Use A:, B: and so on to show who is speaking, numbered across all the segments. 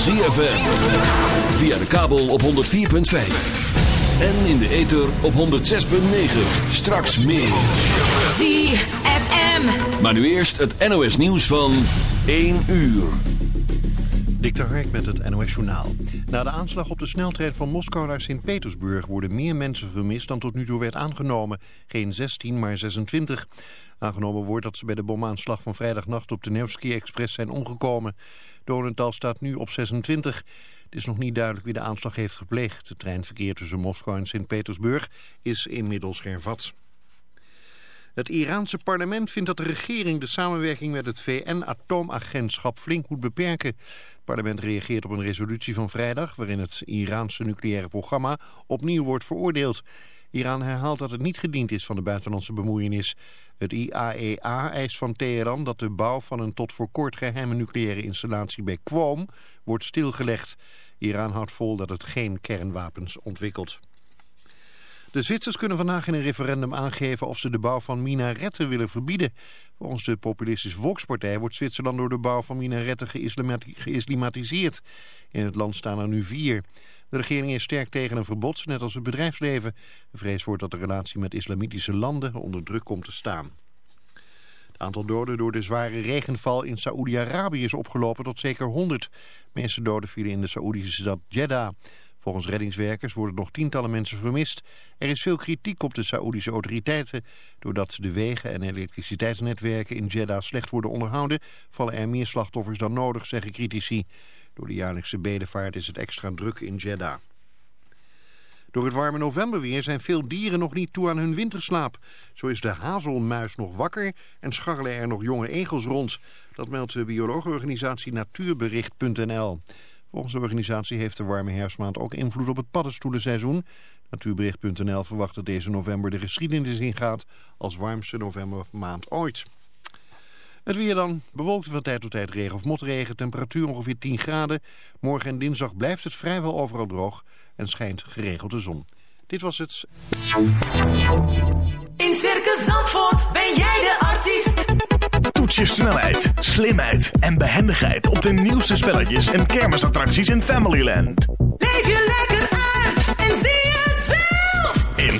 A: van ZFM. Via de kabel op 104.5. En in de ether op 106.9. Straks meer.
B: ZFM.
A: Maar nu eerst het NOS nieuws van 1 uur.
C: Dik de Hark met het NOS Journaal. Na de aanslag op de sneltrein van Moskou naar Sint-Petersburg worden meer mensen vermist dan tot nu toe werd aangenomen. Geen 16, maar 26. Aangenomen wordt dat ze bij de bomaanslag van vrijdagnacht op de Nevsky Express zijn omgekomen. Dodental staat nu op 26. Het is nog niet duidelijk wie de aanslag heeft gepleegd. Het treinverkeer tussen Moskou en Sint-Petersburg is inmiddels hervat. Het Iraanse parlement vindt dat de regering de samenwerking met het VN-atoomagentschap flink moet beperken. Het parlement reageert op een resolutie van vrijdag waarin het Iraanse nucleaire programma opnieuw wordt veroordeeld. Iran herhaalt dat het niet gediend is van de buitenlandse bemoeienis. Het IAEA eist van Teheran dat de bouw van een tot voor kort geheime nucleaire installatie bij Qom wordt stilgelegd. Iran houdt vol dat het geen kernwapens ontwikkelt. De Zwitsers kunnen vandaag in een referendum aangeven of ze de bouw van minaretten willen verbieden. Volgens de populistische Volkspartij wordt Zwitserland door de bouw van minaretten geïslamatiseerd. In het land staan er nu vier. De regering is sterk tegen een verbod, net als het bedrijfsleven. De vrees wordt dat de relatie met islamitische landen onder druk komt te staan. Het aantal doden door de zware regenval in Saoedi-Arabië is opgelopen tot zeker 100. De meeste doden vielen in de Saoedische stad Jeddah. Volgens reddingswerkers worden nog tientallen mensen vermist. Er is veel kritiek op de Saoedische autoriteiten. Doordat de wegen en elektriciteitsnetwerken in Jeddah slecht worden onderhouden... vallen er meer slachtoffers dan nodig, zeggen critici. Door de jaarlijkse bedevaart is het extra druk in Jeddah. Door het warme novemberweer zijn veel dieren nog niet toe aan hun winterslaap. Zo is de hazelmuis nog wakker en scharrelen er nog jonge egels rond. Dat meldt de biologenorganisatie Natuurbericht.nl. Volgens de organisatie heeft de warme herfstmaand ook invloed op het paddenstoelenseizoen. Natuurbericht.nl verwacht dat deze november de geschiedenis ingaat als warmste novembermaand ooit. Het weer dan. Bewolkt van tijd tot tijd regen of motregen. Temperatuur ongeveer 10 graden. Morgen en dinsdag blijft het vrijwel overal droog en schijnt geregeld de zon. Dit was het.
D: In Circus Zandvoort ben jij de artiest.
E: Toets je snelheid, slimheid en behendigheid op de nieuwste spelletjes en kermisattracties in Familyland.
D: Leef je lekker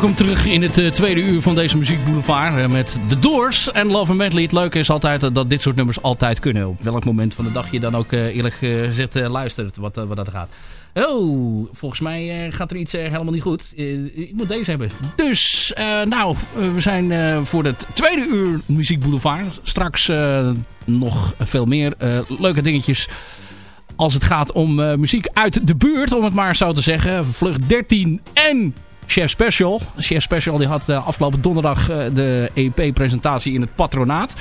F: welkom terug in het eh, tweede uur van deze muziekboulevard uh, met The Doors en Love and Medley. Het leuke is altijd uh, dat dit soort nummers altijd kunnen. Op welk moment van de dag je dan ook eerlijk gezegd luistert wat, wat dat gaat. Oh, volgens mij gaat er iets helemaal niet goed. ik moet deze hebben. Dus, nou, we zijn voor het tweede uur muziekboulevard. Straks nog veel meer leuke dingetjes als het gaat om muziek uit de buurt, om het maar zo te zeggen. Vlucht 13 en Chef Special. Chef Special die had uh, afgelopen donderdag uh, de EP-presentatie in het patronaat.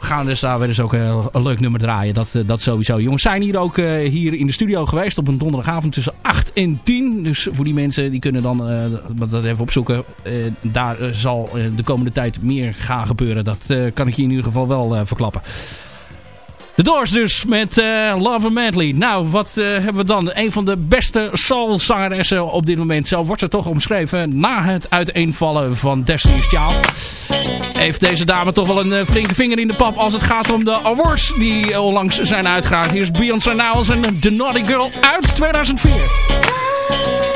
F: We gaan dus daar weer eens ook uh, een leuk nummer draaien. Dat, dat sowieso. Jongens zijn hier ook hier in de studio geweest op een donderdagavond tussen 8 en 10. Dus voor die mensen die kunnen dan dat even opzoeken. daar zal de komende tijd meer gaan gebeuren. Dat kan ik je in ieder geval wel verklappen. De Doors dus met uh, Love and Madly. Nou, wat uh, hebben we dan? Een van de beste soulzangeressen op dit moment. Zo wordt ze toch omschreven. Na het uiteenvallen van Destiny's Child. Heeft deze dame toch wel een uh, flinke vinger in de pap als het gaat om de awards die onlangs zijn uitgegaan. Hier is Beyoncé Niles en The Naughty Girl uit 2004.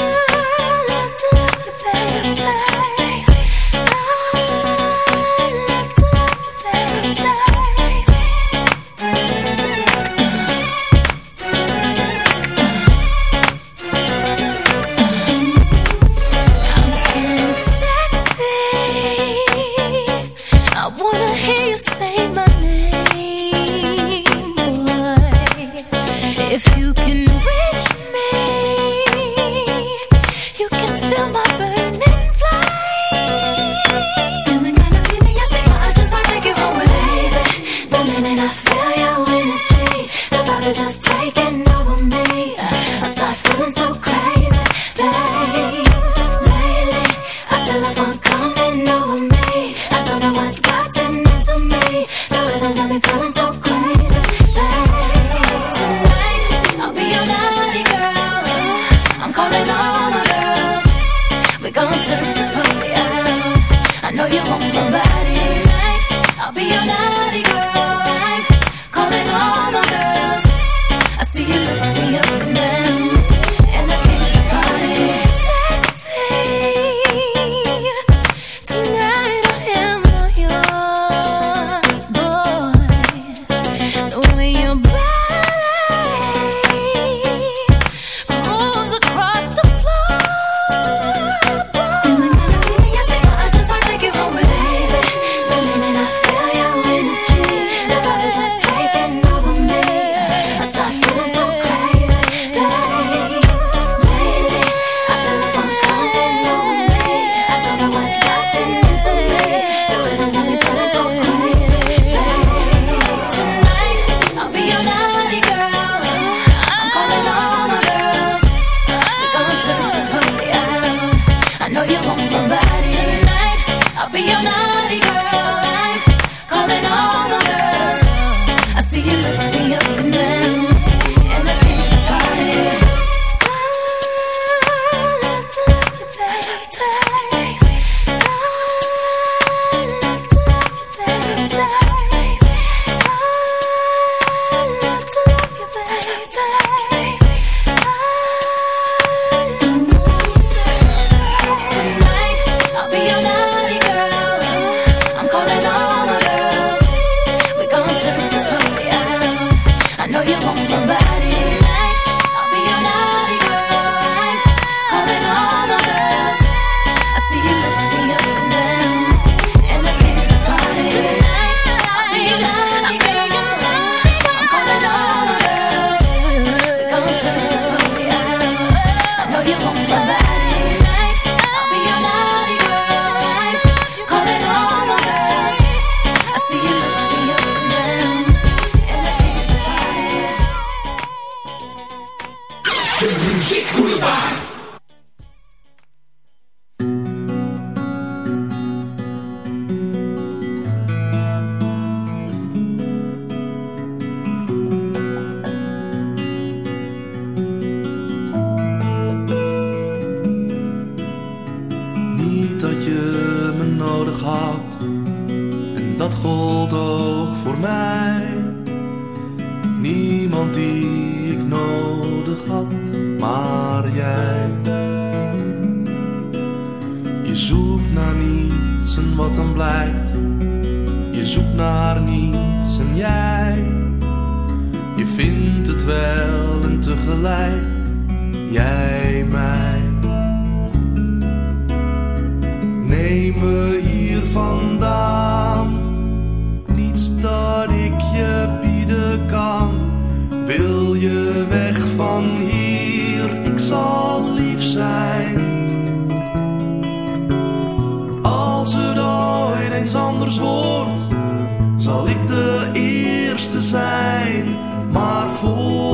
G: Zal ik de eerste zijn. Maar voor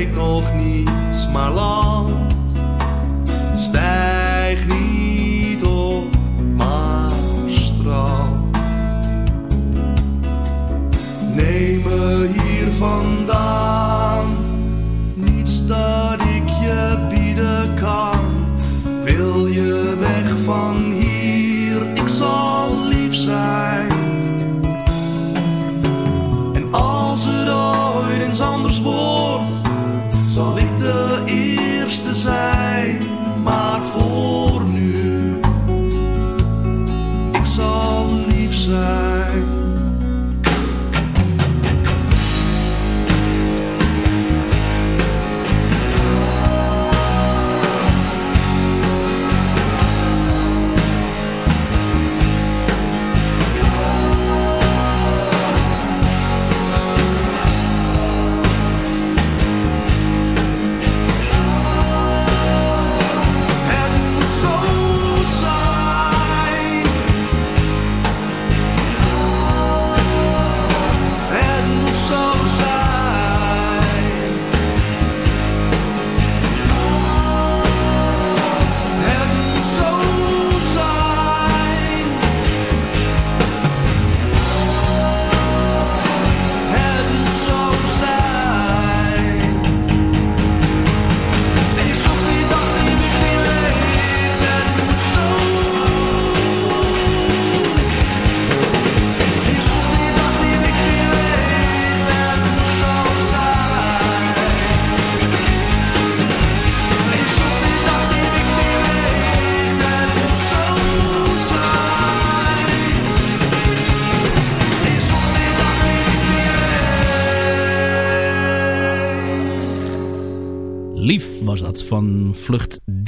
G: weet nog niets, maar land.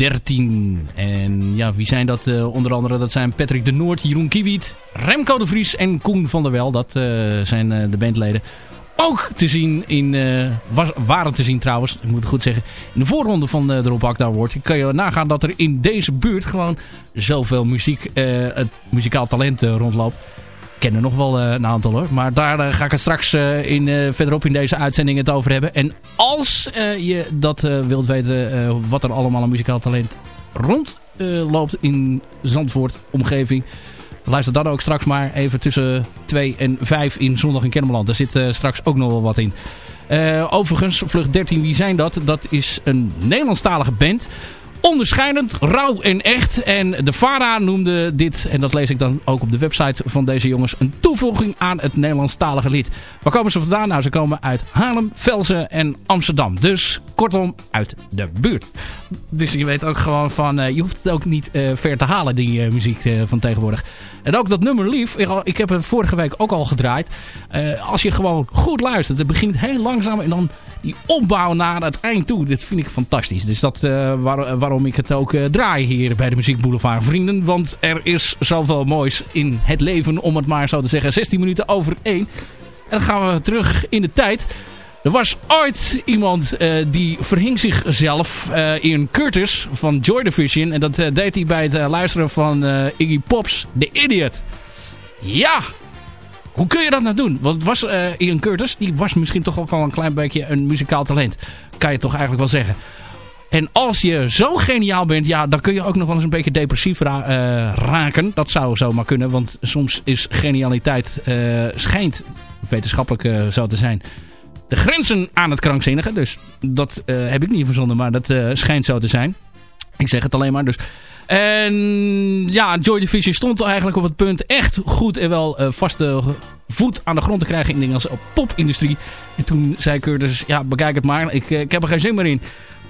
B: 13. En ja, wie zijn dat? eh, onder andere, dat zijn Patrick de Noord, Jeroen Kiewiet, Remco de Vries en Koen van der Wel. Dat eh, zijn eh, de bandleden. Ook te zien in, waren te zien trouwens, ik moet het goed zeggen, in de voorronde van de Rob Akda Award. Kan je nagaan dat er in deze buurt gewoon zoveel muziek, het muzikaal talent rondloopt. Ken er nog wel eh, een aantal hoor. Maar daar eh, ga ik het straks eh, in, verderop in deze uitzending het over hebben. En als je dat wilt weten wat er allemaal aan muzikaal talent rondloopt in Zandvoort omgeving. Luister dan ook straks maar even tussen 2 en 5 in Zondag in Kennemerland. Daar zit straks ook nog wel wat in. Overigens, Vlucht 13, wie zijn dat? Dat is een Nederlandstalige band. Onderscheidend, rauw en echt. En de VARA noemde dit, en dat lees ik dan ook op de website van deze jongens, een toevoeging aan het Nederlandstalige lied. Waar komen ze vandaan? Nou, ze komen uit Haarlem, Velzen en Amsterdam. Dus kortom, uit de buurt. Dus je weet ook gewoon van, eh, je hoeft het ook niet eh, ver te halen, die eh, muziek van tegenwoordig. En ook dat nummer Lief, ik, heb het vorige week ook al gedraaid. Als je gewoon goed luistert, het begint heel langzaam en dan die opbouw naar het eind toe, dit vind ik fantastisch. Dus dat waar, waarom ik het ook draai hier bij de Muziek Boulevard vrienden. Want er is zoveel moois in het leven, om het maar zo te zeggen. 16 minuten over 1. En dan gaan we terug in de tijd. Er was ooit iemand uh, die verhing zichzelf uh, in Curtis van Joy Division. En dat uh, deed hij bij het luisteren van Iggy Pop's The Idiot. Ja, Hoe kun je dat nou doen? Want was eh, Ian Curtis, die was misschien toch ook wel een klein beetje een muzikaal talent. Kan je toch eigenlijk wel zeggen. En als je zo geniaal bent, ja, dan kun je ook nog wel eens een beetje depressief ra eh, raken. Dat zou zomaar kunnen, want soms is genialiteit, eh, schijnt wetenschappelijk eh, zo te zijn, de grenzen aan het krankzinnige. Dus dat eh, heb ik niet verzonnen, maar dat eh, schijnt zo te zijn. Ik zeg het alleen maar, dus... En ja, Joy Division stond eigenlijk op het punt echt goed en wel eh, vaste voet aan de grond te krijgen in de Engelse popindustrie. En toen zei Curtis, ja bekijk het maar, ik, ik heb er geen zin meer in.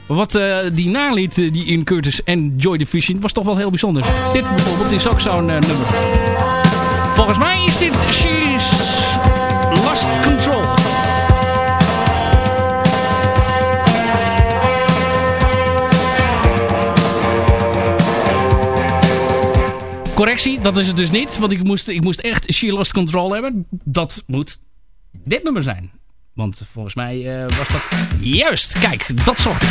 B: Wat die naliet, die in Curtis en Joy Division, was toch wel heel bijzonder. Dit bijvoorbeeld is ook zo'n eh, nummer. Volgens mij is dit She's Correctie, dat is het dus niet. Want ik moest, ik moest echt She Lost Control hebben. Dat moet dit nummer zijn. Want volgens mij eh, was dat... Juist, kijk, dat zocht ik.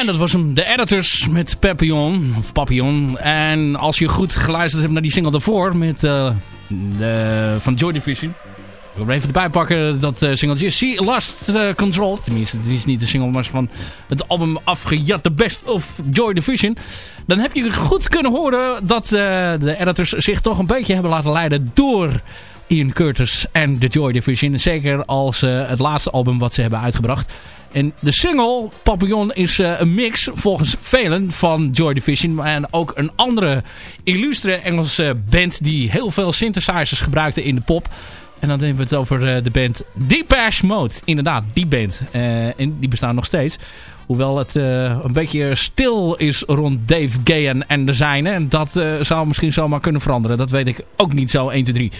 B: En dat was hem, de editors met Papillon, of Papillon. En als je goed geluisterd hebt naar die single daarvoor met, eh, de, van Joy Division. Ik wil er even erbij pakken dat uh, singeltje. See Last eh, Control. Tenminste, het is niet de single, maar van het album afgejat The Best of Joy Division. Dan heb je goed kunnen horen dat eh, de editors zich toch een beetje hebben laten leiden door Ian Curtis en The Joy Division. Zeker als eh, het laatste album wat ze hebben uitgebracht. En de single Papillon is eh, een mix volgens velen van Joy Division. En ook een andere illustre Engelse band die heel veel synthesizers gebruikte in de pop. En dan hebben we het over eh, de band Depeche Mode. Inderdaad, die band. Eh, en die bestaan nog steeds. Hoewel het een beetje stil is rond Dave Gahan en de zijne. En dat zou misschien zomaar kunnen veranderen. Dat weet ik ook niet zo 1, 2, 3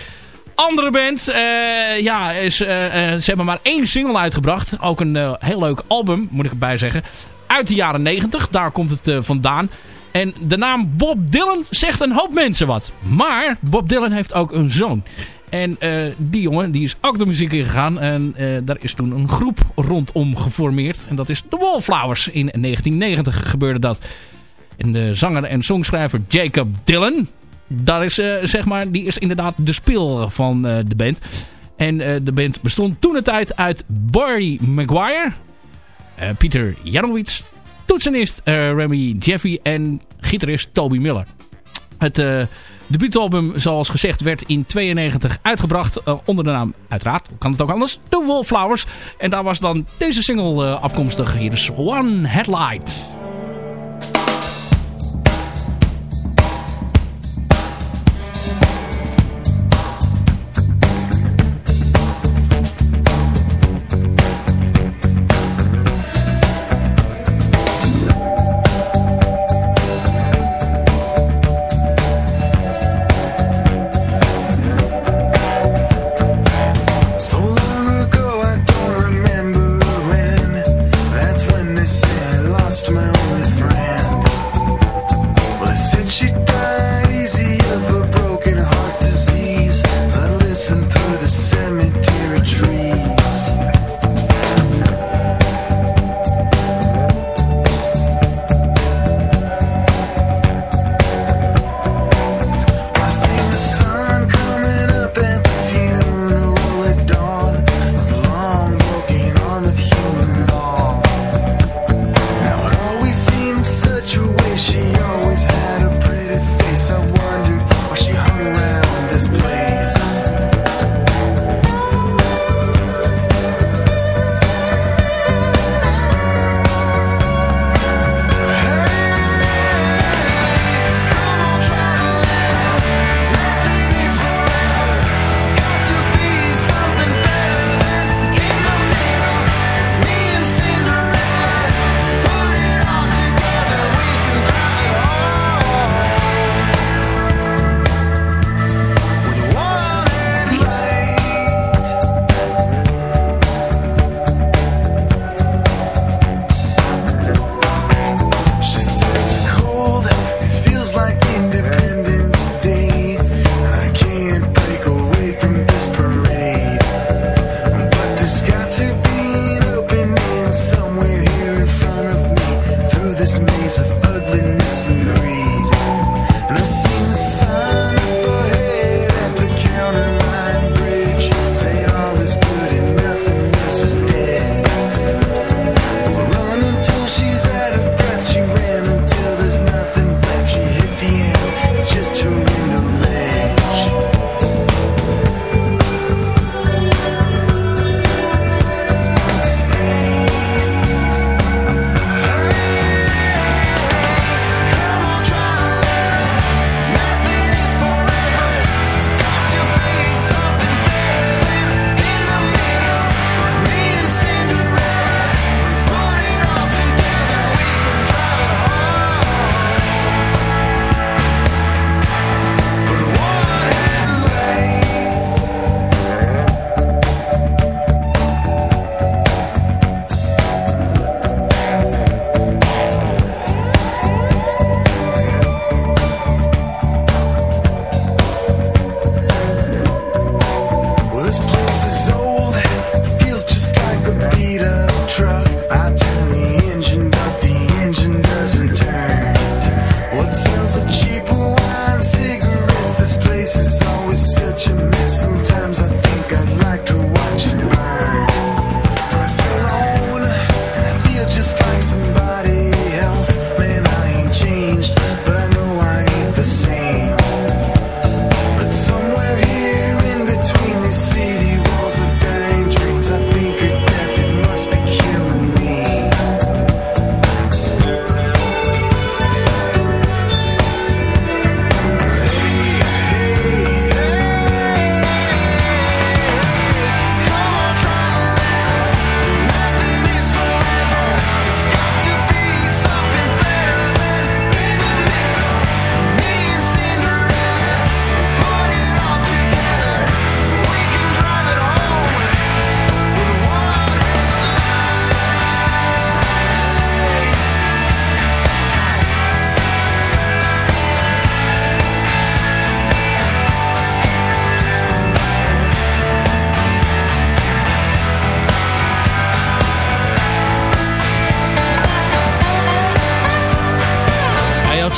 B: andere band, eh, ja, is, eh, eh, ze hebben maar één single uitgebracht. Ook een heel leuk album, moet ik erbij zeggen. Uit de jaren 90, daar komt het vandaan. En de naam Bob Dylan zegt een hoop mensen wat. Maar Bob Dylan heeft ook een zoon. En die jongen die is ook de muziek ingegaan. En daar is toen een groep rondom geformeerd. En dat is de Wallflowers. In 1990 gebeurde dat. En de zanger en songschrijver Jacob Dylan daar is, eh, zeg maar, die is inderdaad de speel van eh, de band. En eh, de band bestond toen de tijd uit Barry Maguire, Pieter Janowitz, toetsenist Remy Jeffy en gitarist Toby Miller. Het eh, debuutalbum, zoals gezegd, werd in 92 uitgebracht onder de naam, uiteraard, kan het ook anders, The Wallflowers. En daar was dan deze single afkomstig. Hier is One Headlight.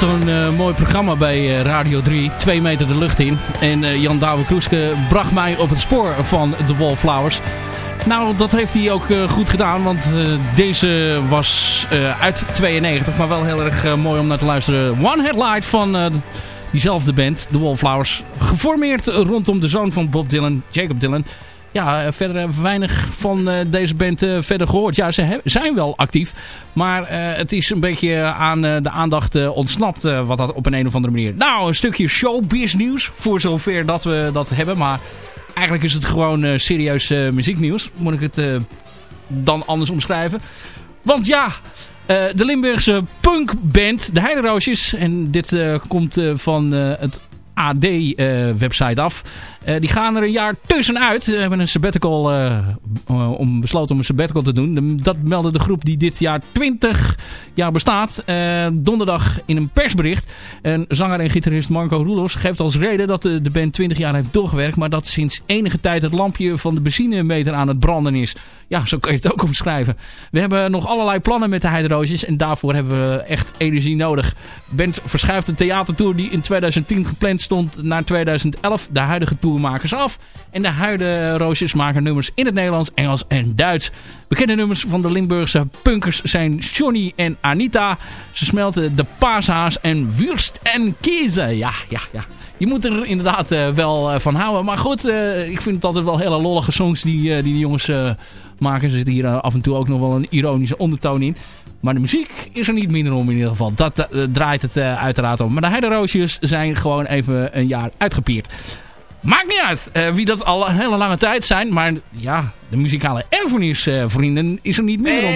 B: Zo'n eh, mooi programma bij eh, Radio 3. Twee meter de lucht in. En eh, Jan Douwe Kroeske bracht mij op het spoor van de Wallflowers. Nou, dat heeft hij ook goed gedaan. Want deze was uit 92. Maar wel heel erg mooi om naar te luisteren. One Headlight van diezelfde band. De Wallflowers. Geformeerd rondom de zoon van Bob Dylan. Jacob Dylan. Ja, eh, verder we weinig van eh, deze band eh, verder gehoord. Ja, ze zijn wel actief. Maar eh, het is een beetje aan eh, de aandacht eh, ontsnapt. eh, wat dat op een, een of andere manier. Nou, een stukje showbiz nieuws. Voor zover dat we dat hebben. Maar eigenlijk is het gewoon eh, serieus eh, muzieknieuws. Moet ik het eh, dan anders omschrijven. Want ja, eh, de Limburgse punkband, de Heideroosjes. En dit eh, komt eh, van eh, het AD-website af. Eh, die gaan er een jaar tussenuit. Ze hebben een sabbatical, eh, eh, om besloten om een sabbatical te doen. Dat meldde de groep die dit jaar 20 jaar bestaat. Donderdag in een persbericht. En zanger en gitarist Marco Roelofs geeft als reden dat de, band 20 jaar heeft doorgewerkt. Maar dat sinds enige tijd het lampje van de benzinemeter aan het branden is. Ja, zo kan je het ook omschrijven. We hebben nog allerlei plannen met de Heideroosjes. En daarvoor hebben we echt energie nodig. Band verschuift de theatertour die in 2010 gepland stond naar 2011. De huidige tour ze af. En de Heideroosjes maken nummers in het Nederlands, Engels en Duits. Bekende nummers van de Limburgse punkers zijn Johnny en Anita. Ze smelten de paashaas en Wurst en Kiezen. Ja, ja, ja. Je moet er inderdaad eh, wel eh, van houden. Maar goed, eh, ik vind het altijd wel hele lollige songs die eh, die, jongens maken. Er zit hier af en toe ook nog wel een ironische ondertoon in. Maar de muziek is er niet minder om in ieder geval. Dat draait het uiteraard om. Maar de Heideroosjes zijn gewoon even een jaar uitgepierd. Maakt niet uit eh, wie dat al een hele lange tijd zijn. Maar ja, de muzikale erfenis, eh, vrienden, is er niet minder om.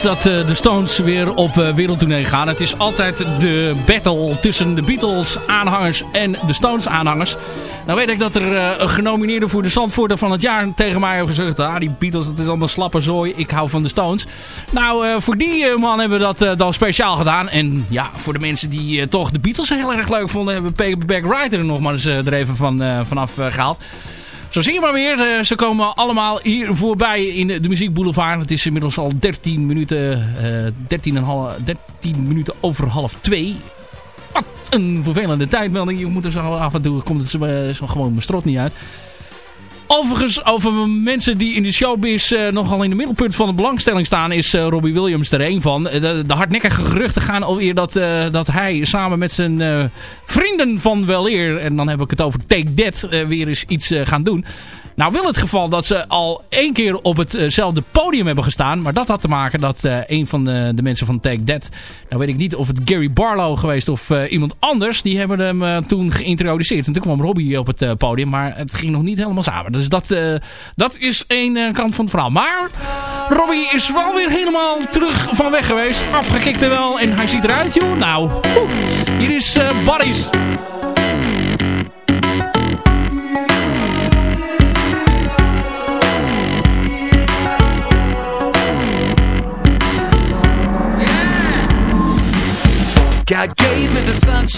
B: Dat eh, de Stones weer op uh, wereldtournee gaan. Het is altijd de battle tussen de Beatles aanhangers en de Stones aanhangers. Nou weet ik dat er een genomineerde voor de Zandvoorter van het jaar tegen mij heeft gezegd. Ah die Beatles dat is allemaal slappe zooi, ik hou van de Stones. Nou voor die man hebben we dat dan speciaal gedaan. En ja voor de mensen die toch de Beatles heel erg leuk vonden hebben we Paperback Writer er nog maar eens er even van, vanaf gehaald. Zo zie je maar weer. Eh, ze komen allemaal hier voorbij in de Muziek Boulevard. Het is inmiddels al 13 minuten, uh, 13, en half, 13 minuten over half 2. Wat een vervelende tijdmelding. Je moet er zo af en toe komt het zo gewoon mijn strot niet uit. Overigens, over mensen die in de showbiz uh, nogal in het middelpunt van de belangstelling staan, is uh, Robbie Williams er een van. De, de hardnekkige geruchten gaan alweer dat, dat hij samen met zijn vrienden van weleer, en dan heb ik het over Take That, weer eens iets gaan doen. Nou wil het geval dat ze al één keer op hetzelfde podium hebben gestaan. Maar dat had te maken dat uh, een van de, de, mensen van Take That... Nou weet ik niet of het Gary Barlow geweest of uh, iemand anders. Die hebben hem toen geïntroduceerd. En toen kwam Robbie op het podium. Maar het ging nog niet helemaal samen. Dus dat, dat is één kant van het verhaal. Maar Robbie is wel weer helemaal terug van weg geweest. Afgekikt er wel. En hij ziet eruit joh. Nou, hier is Buddies.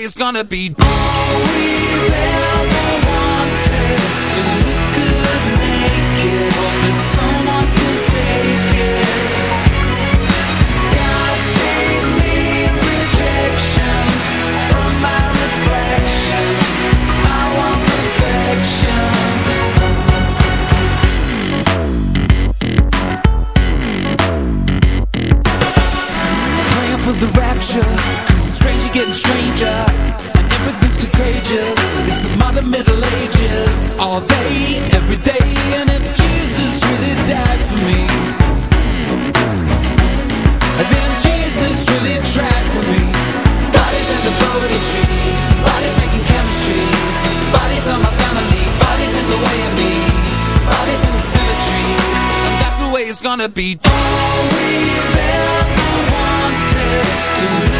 H: is gonna be. Be All we've ever wanted to look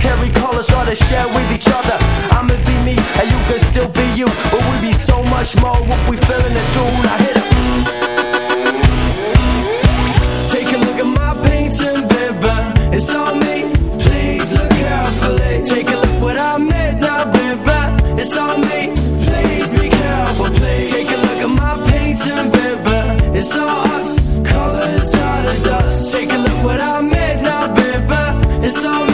I: carry colors all to share with each other. I'ma be me and you can still be you, but we be so much more what we feeling it through. Now hit it. Take a look at my painting, baby. It's on me. Please look carefully. Take a look what I made now, baby. It's on me. Please be careful, please. Take a look at my painting, baby. It's all us. Colors out of dust. Take a look what I made now, baby. It's on me.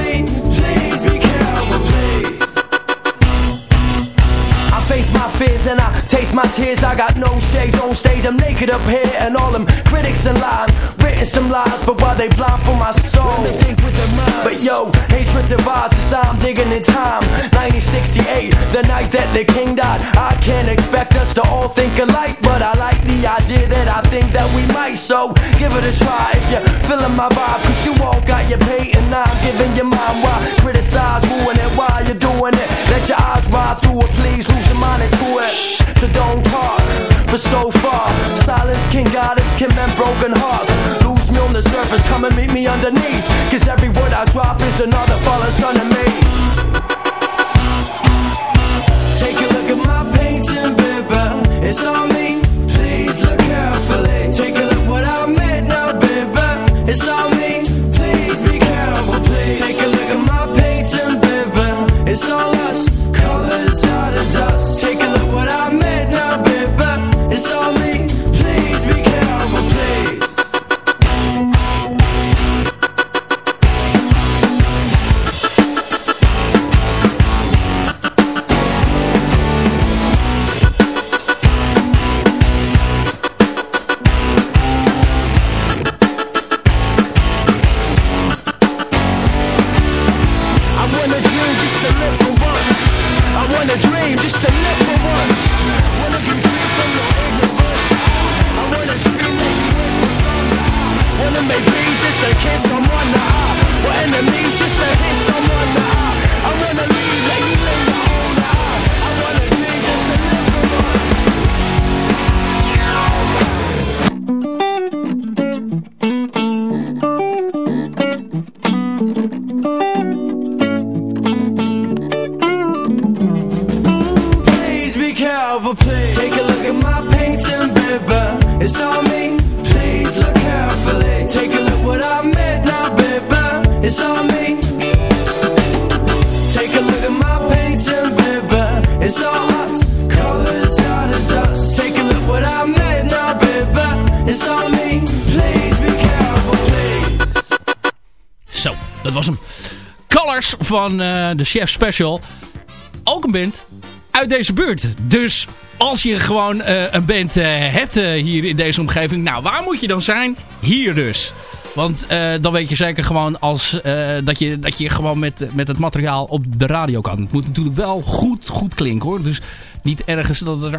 I: Fears and I taste my tears. I got no shades on stage. I'm naked up here and all them critics in line. Written some lies, but why they blind for my soul? They think with their minds. But yo, hatred divides us. I'm digging in time. 1968, the night that the king died. I can't expect us to all think alike, but I like the idea that I think that we might. So give it a try if you're feeling my vibe. Cause you all got your pay and I'm giving your mind why. Criticize, ruin it while for so far. Silence can guide us, can mend broken hearts. Lose me on the surface, come and meet me underneath. Cause every word I drop is another fallen son of me. Take a look at my painting, baby. It's on me. Please look
B: Van eh, de Chef Special. Ook een band uit deze buurt. Dus als je gewoon eh, een band eh, hebt hier in deze omgeving. Nou, waar moet je dan zijn? Hier dus. Want eh, dan weet je zeker gewoon als, eh, dat, je, dat je gewoon met, met het materiaal op de radio kan. Het moet natuurlijk wel goed, goed klinken hoor. Dus niet ergens dat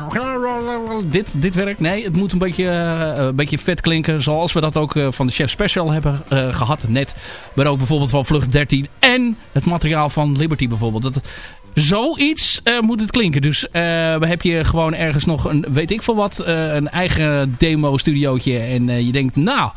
B: dit, dit werkt. Nee, het moet een beetje, eh, een beetje vet klinken. Zoals we dat ook van de Chef Special hebben eh, gehad net. Maar ook bijvoorbeeld van Vlucht 13. En het materiaal van Liberty bijvoorbeeld. Dat, zoiets moet het klinken. Dus eh heb je gewoon ergens nog een, weet ik veel wat, een eigen demo-studiootje. En je denkt, nou,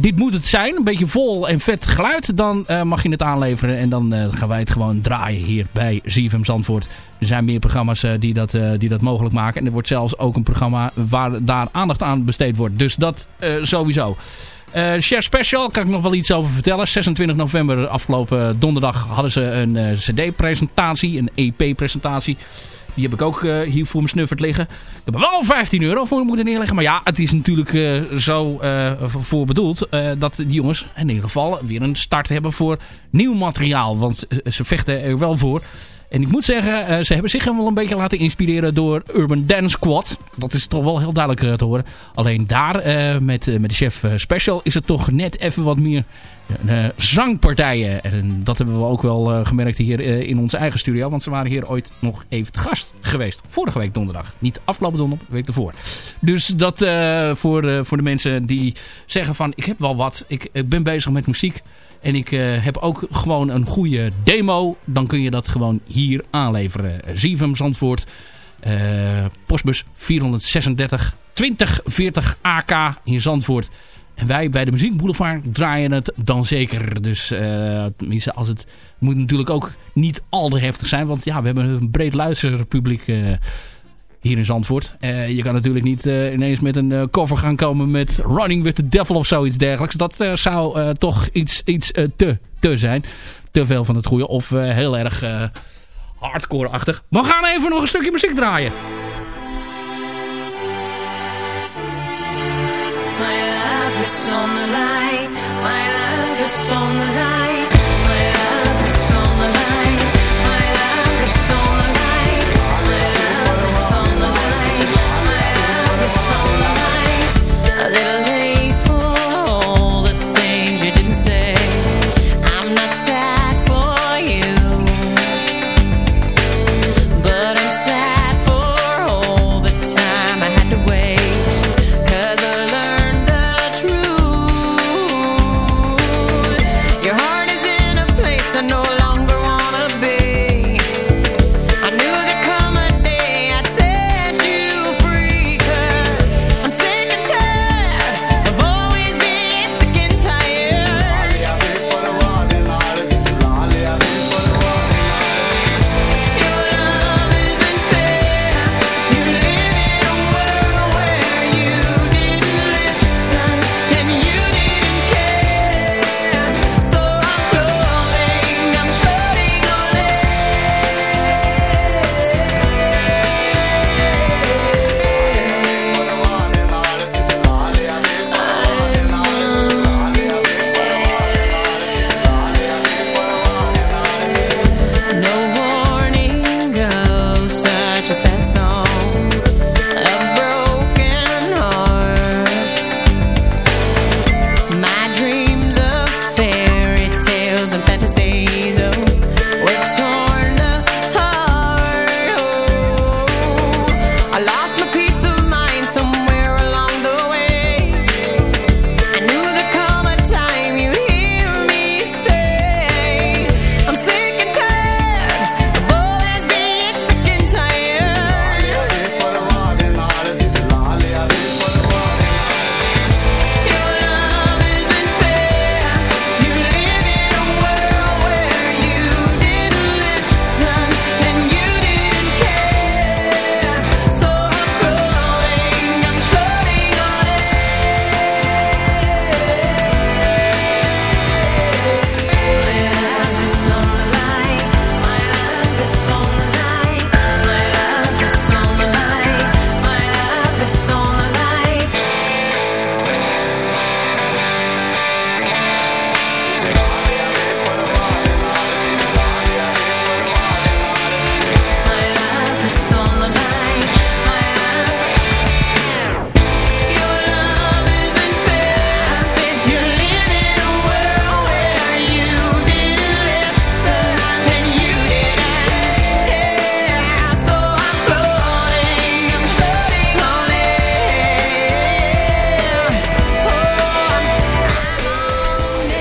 B: dit moet het zijn. Een beetje vol en vet geluid. Dan eh, mag je het aanleveren. En dan eh, gaan wij het gewoon draaien hier bij ZFM Zandvoort. Er zijn meer programma's eh, die, dat, die dat mogelijk maken. En er wordt zelfs ook een programma waar daar aandacht aan besteed wordt. Dus dat sowieso. Chef Special, kan ik nog wel iets over vertellen. 26 november, afgelopen donderdag, hadden ze een cd-presentatie, een EP-presentatie. Die heb ik ook eh, hier voor me snufferd liggen. Ik heb er wel 15 euro voor moeten neerleggen. Maar ja, het is natuurlijk eh, zo eh, voor bedoeld dat die jongens in ieder geval weer een start hebben voor nieuw materiaal. Want ze vechten er wel voor. En ik moet zeggen, ze hebben zich wel een beetje laten inspireren door Urban Dance Squad. Dat is toch wel heel duidelijk te horen. Alleen daar, met, met de chef Special, is het toch net even wat meer zangpartijen. En dat hebben we ook wel eh, gemerkt hier eh, in onze eigen studio. Want ze waren hier ooit nog even gast geweest. Vorige week donderdag. Niet afgelopen donderdag, de week ervoor. Dus dat eh, voor, eh, voor de mensen die zeggen van... Ik heb wel wat, ik, ik ben bezig met muziek... En ik eh, heb ook gewoon een goede demo. Dan kun je dat gewoon hier aanleveren. Zivem Zandvoort. eh, postbus 436 2040 AK in Zandvoort. En wij bij de Muziek Boulevard draaien het dan zeker. Dus tenminste, als het moet natuurlijk ook niet al te heftig zijn. Want ja, we hebben een breed luisterpubliek eh, hier in Zandvoort. Eh, je kan natuurlijk niet ineens met een cover gaan komen met Running with the Devil of zoiets dergelijks. Dat zou toch iets, iets te, te zijn. Te veel van het goede. Of heel erg hardcore-achtig. We gaan even nog een stukje muziek draaien.
J: Is on the line. My love is on the line.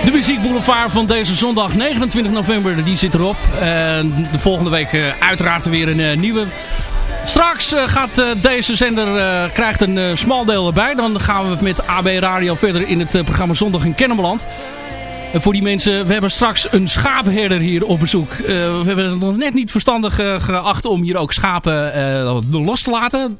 B: De Muziek Boulevard van deze zondag 29 november, die zit erop. Eh, de volgende week eh, uiteraard weer een eh, nieuwe. Straks eh, gaat deze zender krijgt een smal deel erbij. Dan gaan we met AB Radio verder in het programma Zondag in Kennemerland. En voor die mensen, we hebben straks een schaapherder hier op bezoek. We hebben het nog net niet verstandig geacht om hier ook schapen los te laten.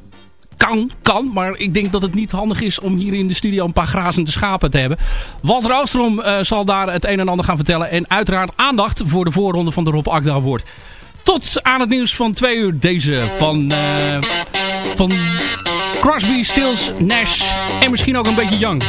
B: Kan, kan, maar ik denk dat het niet handig is om hier in de studio een paar grazende schapen te hebben. Walter Oostrom eh, zal daar het een en ander gaan vertellen. En uiteraard aandacht voor de voorronde van de Rob Akda Award. Tot aan het nieuws van twee uur deze van, eh, van Crosby, Stills, Nash en misschien ook een beetje Young.